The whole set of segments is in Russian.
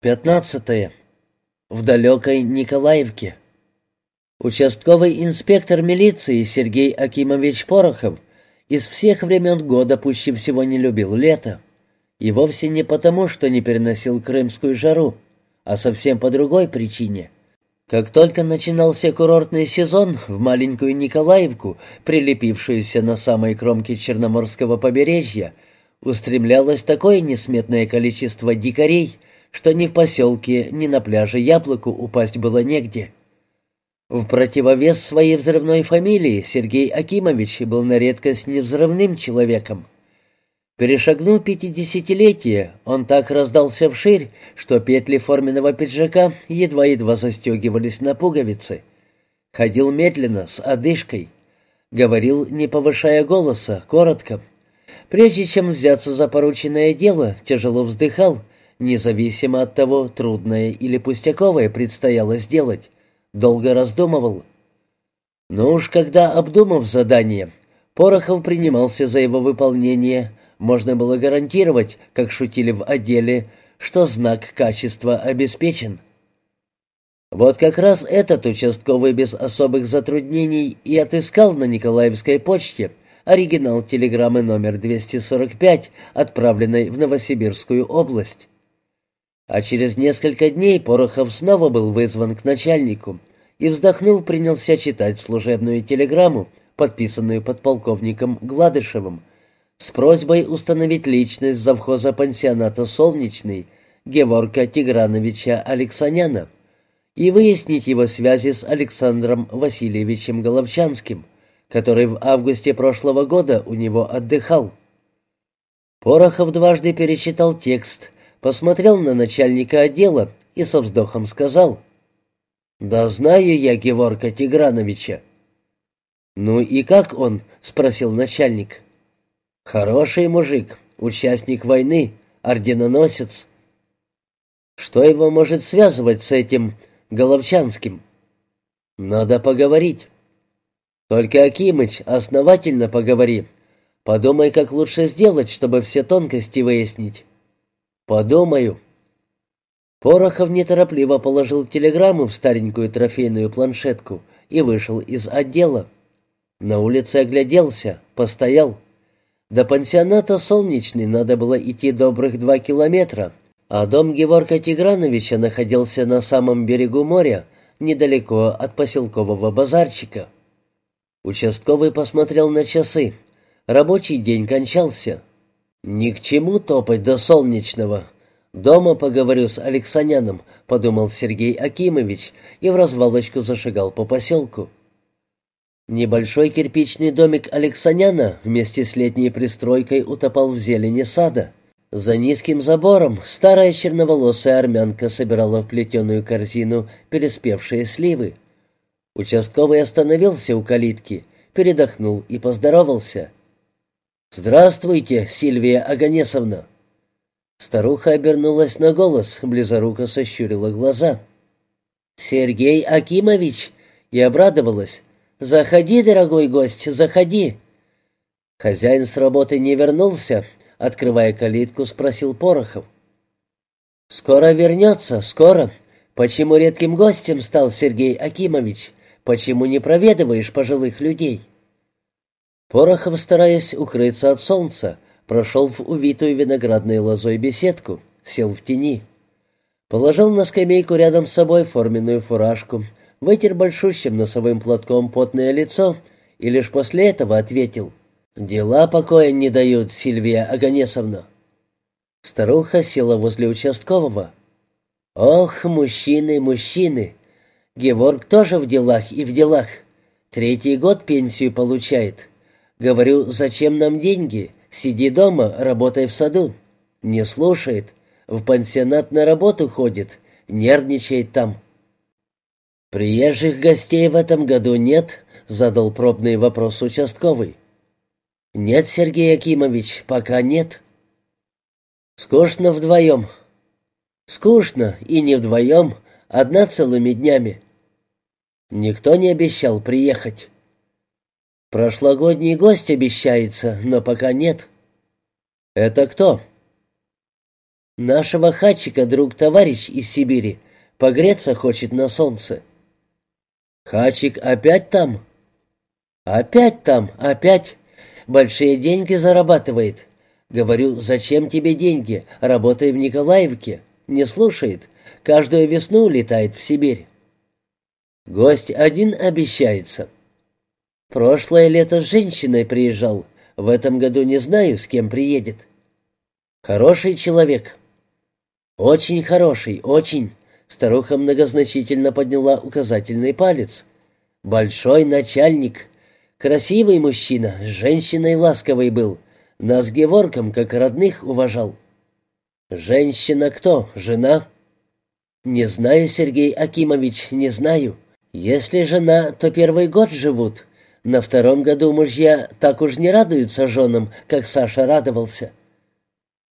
Пятнадцатое. В далекой Николаевке. Участковый инспектор милиции Сергей Акимович Порохов из всех времен года пуще всего не любил лето. И вовсе не потому, что не переносил крымскую жару, а совсем по другой причине. Как только начинался курортный сезон в маленькую Николаевку, прилепившуюся на самой кромке Черноморского побережья, устремлялось такое несметное количество дикарей — что ни в поселке, ни на пляже яблоку упасть было негде. В противовес своей взрывной фамилии Сергей Акимович был на редкость невзрывным человеком. Перешагнув пятидесятилетие, он так раздался вширь, что петли форменного пиджака едва-едва застегивались на пуговицы. Ходил медленно, с одышкой. Говорил, не повышая голоса, коротко. Прежде чем взяться за порученное дело, тяжело вздыхал, независимо от того, трудное или пустяковое предстояло сделать. Долго раздумывал. Но уж когда, обдумав задание, Порохов принимался за его выполнение, можно было гарантировать, как шутили в отделе, что знак качества обеспечен. Вот как раз этот участковый без особых затруднений и отыскал на Николаевской почте оригинал телеграммы номер 245, отправленной в Новосибирскую область. А через несколько дней Порохов снова был вызван к начальнику и, вздохнув, принялся читать служебную телеграмму, подписанную подполковником Гладышевым, с просьбой установить личность завхоза пансионата «Солнечный» Геворка Тиграновича Алексаняна и выяснить его связи с Александром Васильевичем Головчанским, который в августе прошлого года у него отдыхал. Порохов дважды перечитал текст посмотрел на начальника отдела и со вздохом сказал, «Да знаю я Геворка Тиграновича». «Ну и как он?» — спросил начальник. «Хороший мужик, участник войны, орденоносец». «Что его может связывать с этим Головчанским?» «Надо поговорить». «Только, Акимыч, основательно поговори. Подумай, как лучше сделать, чтобы все тонкости выяснить». «Подумаю». Порохов неторопливо положил телеграмму в старенькую трофейную планшетку и вышел из отдела. На улице огляделся, постоял. До пансионата «Солнечный» надо было идти добрых два километра, а дом Геворка Тиграновича находился на самом берегу моря, недалеко от поселкового базарчика. Участковый посмотрел на часы. Рабочий день кончался. «Ни к чему топать до солнечного. Дома поговорю с Алексаняном», — подумал Сергей Акимович и в развалочку зашагал по поселку. Небольшой кирпичный домик Алексаняна вместе с летней пристройкой утопал в зелени сада. За низким забором старая черноволосая армянка собирала в плетеную корзину переспевшие сливы. Участковый остановился у калитки, передохнул и поздоровался — «Здравствуйте, Сильвия Аганесовна!» Старуха обернулась на голос, близоруко сощурила глаза. «Сергей Акимович!» и обрадовалась. «Заходи, дорогой гость, заходи!» Хозяин с работы не вернулся, открывая калитку, спросил Порохов. «Скоро вернется, скоро. Почему редким гостем стал Сергей Акимович? Почему не проведываешь пожилых людей?» Порохов, стараясь укрыться от солнца, прошел в увитую виноградной лозой беседку, сел в тени. Положил на скамейку рядом с собой форменную фуражку, вытер большущим носовым платком потное лицо и лишь после этого ответил «Дела покоя не дают, Сильвия Аганесовна». Старуха села возле участкового. «Ох, мужчины, мужчины! Геворг тоже в делах и в делах. Третий год пенсию получает. Говорю, зачем нам деньги? Сиди дома, работай в саду. Не слушает. В пансионат на работу ходит. Нервничает там. «Приезжих гостей в этом году нет?» — задал пробный вопрос участковый. «Нет, Сергей Акимович, пока нет». «Скучно вдвоем». «Скучно, и не вдвоем, одна целыми днями». «Никто не обещал приехать». Прошлогодний гость обещается, но пока нет. Это кто? Нашего хачика друг-товарищ из Сибири погреться хочет на солнце». «Хачик опять там?» «Опять там, опять. Большие деньги зарабатывает. Говорю, зачем тебе деньги? Работай в Николаевке. Не слушает. Каждую весну улетает в Сибирь. Гость один обещается. Прошлое лето с женщиной приезжал. В этом году не знаю, с кем приедет. Хороший человек. Очень хороший, очень. Старуха многозначительно подняла указательный палец. Большой начальник. Красивый мужчина, с женщиной ласковый был. Нас Геворком как родных уважал. Женщина кто? Жена? Не знаю, Сергей Акимович, не знаю. Если жена, то первый год живут. На втором году мужья так уж не радуются женам, как Саша радовался.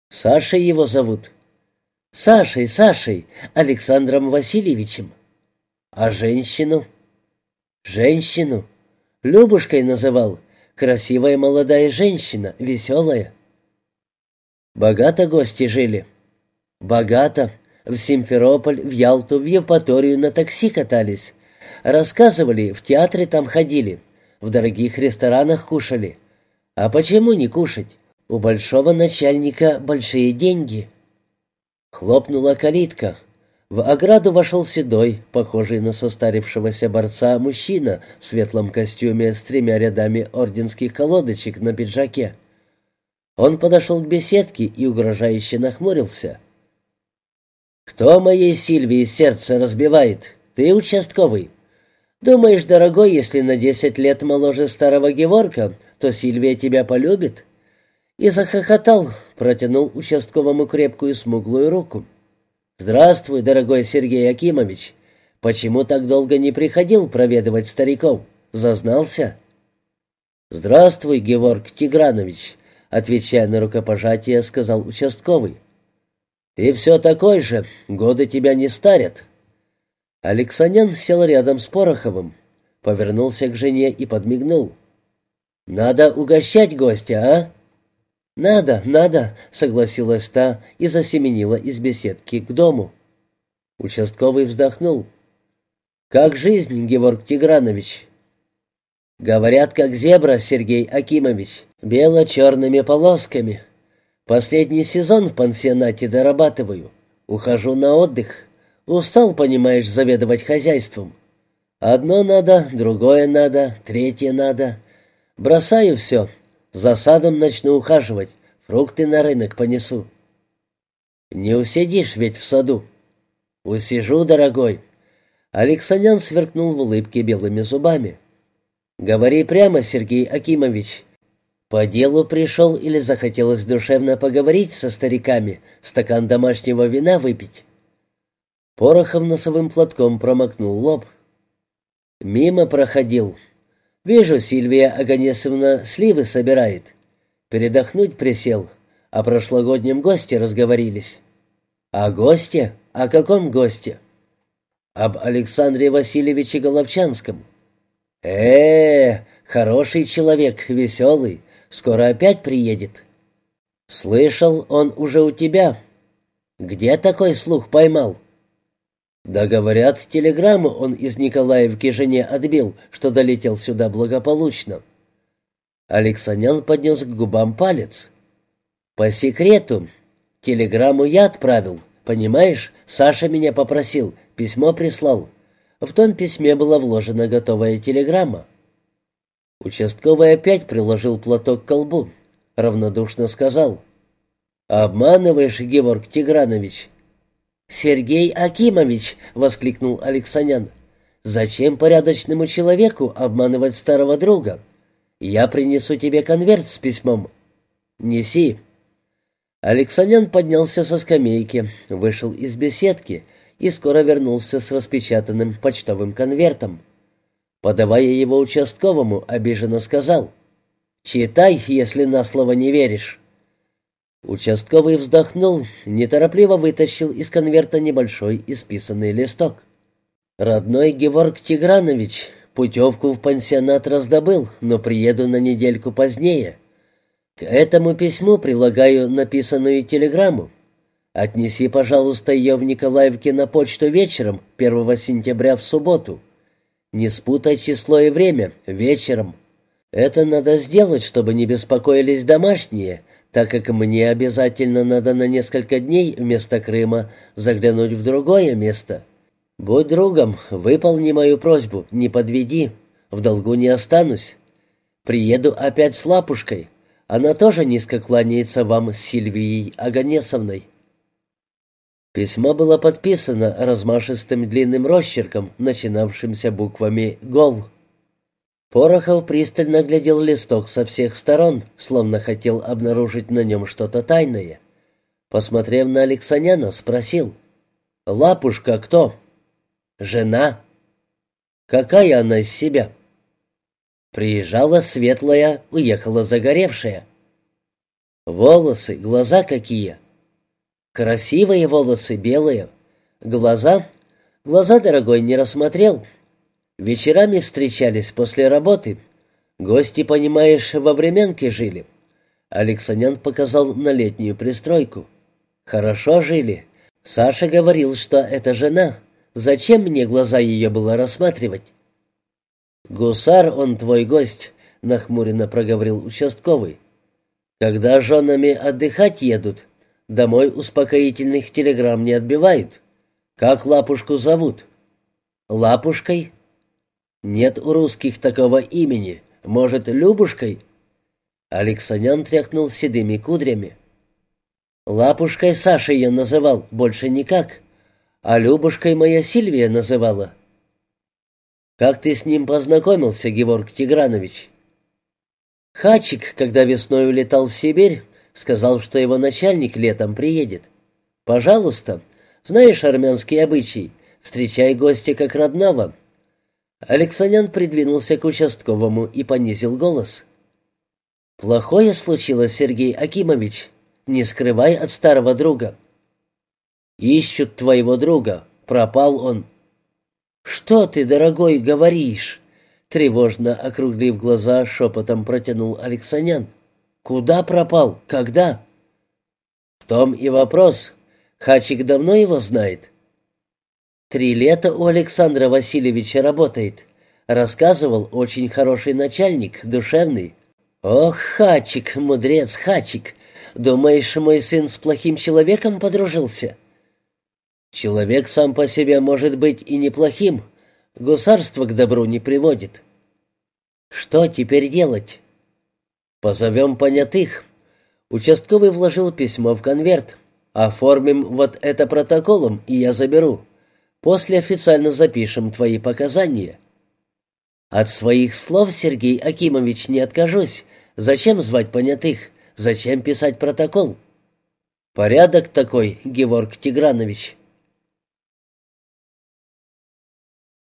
Сашей его зовут. Сашей, Сашей, Александром Васильевичем. А женщину? Женщину. Любушкой называл. Красивая молодая женщина, веселая. Богато гости жили. Богато. В Симферополь, в Ялту, в Евпаторию на такси катались. Рассказывали, в театре там ходили, в дорогих ресторанах кушали. А почему не кушать? У большого начальника большие деньги. Хлопнула калитка. В ограду вошел седой, похожий на состарившегося борца, мужчина в светлом костюме с тремя рядами орденских колодочек на пиджаке. Он подошел к беседке и угрожающе нахмурился. «Кто моей Сильвии сердце разбивает? Ты участковый?» Думаешь, дорогой, если на десять лет моложе старого Геворка, то Сильвия тебя полюбит?» И захохотал, протянул участковому крепкую смуглую руку. «Здравствуй, дорогой Сергей Акимович. Почему так долго не приходил проведывать стариков? Зазнался?» «Здравствуй, Геворг Тигранович», — отвечая на рукопожатие, сказал участковый. «Ты все такой же, годы тебя не старят». Алексанян сел рядом с Пороховым, повернулся к жене и подмигнул. «Надо угощать гостя, а?» «Надо, надо», — согласилась та и засеменила из беседки к дому. Участковый вздохнул. «Как жизнь, Геворг Тигранович?» «Говорят, как зебра, Сергей Акимович, бело-черными полосками. Последний сезон в пансионате дорабатываю. Ухожу на отдых. Устал, понимаешь, заведовать хозяйством. Одно надо, другое надо, третье надо. Бросаю все. За садом начну ухаживать, фрукты на рынок понесу. Не усидишь ведь в саду. Усижу, дорогой. Алексанян сверкнул в улыбке белыми зубами. Говори прямо, Сергей Акимович. По делу пришел или захотелось душевно поговорить со стариками, стакан домашнего вина выпить? Порохов носовым платком промокнул лоб. «Мимо проходил. Вижу, Сильвия Аганесовна сливы собирает. Передохнуть присел. О прошлогоднем госте разговорились». «О госте? О каком госте?» «Об Александре Васильевиче Головчанском». «Э-э, хороший человек, веселый. Скоро опять приедет». «Слышал, он уже у тебя. Где такой слух поймал?» «Да, говорят, телеграмму он из Николаевки жене отбил, что долетел сюда благополучно». Алексанян поднес к губам палец. «По секрету. Телеграмму я отправил. Понимаешь, Саша меня попросил, письмо прислал. В том письме была вложена готовая телеграмма». Участковый опять приложил платок к колбу. Равнодушно сказал. «Обманываешь, Георг Тигранович. «Сергей Акимович!» — воскликнул Алексанян. «Зачем порядочному человеку обманывать старого друга? Я принесу тебе конверт с письмом. Неси». Алексанян поднялся со скамейки, вышел из беседки и скоро вернулся с распечатанным почтовым конвертом. Подавая его участковому, обиженно сказал, «Читай, если на слово не веришь». Участковый вздохнул, неторопливо вытащил из конверта небольшой исписанный листок. «Родной Геворг Тигранович, путевку в пансионат раздобыл, но приеду на недельку позднее. К этому письму прилагаю написанную телеграмму. Отнеси, пожалуйста, ее в Николаевке на почту вечером, 1 сентября в субботу. Не спутай число и время, вечером. Это надо сделать, чтобы не беспокоились домашние, так как мне обязательно надо на несколько дней вместо Крыма заглянуть в другое место. Будь другом, выполни мою просьбу, не подведи, в долгу не останусь. Приеду опять с Лапушкой. Она тоже низко кланяется вам с Сильвией Аганесовной. Письмо было подписано размашистым длинным росчерком, начинавшимся буквами «Гол». Порохов пристально глядел листок со всех сторон, словно хотел обнаружить на нем что-то тайное. Посмотрев на Алексаняна, спросил. «Лапушка кто?» «Жена». «Какая она из себя?» «Приезжала светлая, уехала загоревшая». «Волосы, глаза какие?» Красивые волосы, белые. Глаза? Глаза, дорогой, не рассмотрел. Вечерами встречались после работы. Гости, понимаешь, во временке жили. Алексанян показал на летнюю пристройку. Хорошо жили. Саша говорил, что это жена. Зачем мне глаза ее было рассматривать? «Гусар, он твой гость», — нахмуренно проговорил участковый. «Когда женами отдыхать едут, Домой успокоительных телеграмм не отбивают. Как лапушку зовут? Лапушкой? Нет у русских такого имени. Может, Любушкой? Алексанян тряхнул седыми кудрями. Лапушкой Саша ее называл, больше никак. А Любушкой моя Сильвия называла. Как ты с ним познакомился, Георг Тигранович? Хачик, когда весной улетал в Сибирь, Сказал, что его начальник летом приедет. Пожалуйста, знаешь армянский обычай, встречай гостя как родного. Алексанян придвинулся к участковому и понизил голос. «Плохое случилось, Сергей Акимович. Не скрывай от старого друга». «Ищут твоего друга. Пропал он». «Что ты, дорогой, говоришь?» Тревожно округлив глаза, шепотом протянул Алексанян. Куда пропал? Когда? В том и вопрос. Хачик давно его знает. Три лета у Александра Васильевича работает. Рассказывал, очень хороший начальник, душевный. Ох, Хачик, мудрец, Хачик. Думаешь, мой сын с плохим человеком подружился? Человек сам по себе может быть и неплохим. Гусарство к добру не приводит. Что теперь делать? «Позовем понятых». Участковый вложил письмо в конверт. «Оформим вот это протоколом, и я заберу. После официально запишем твои показания». «От своих слов, Сергей Акимович, не откажусь. Зачем звать понятых? Зачем писать протокол?» «Порядок такой, Георг Тигранович.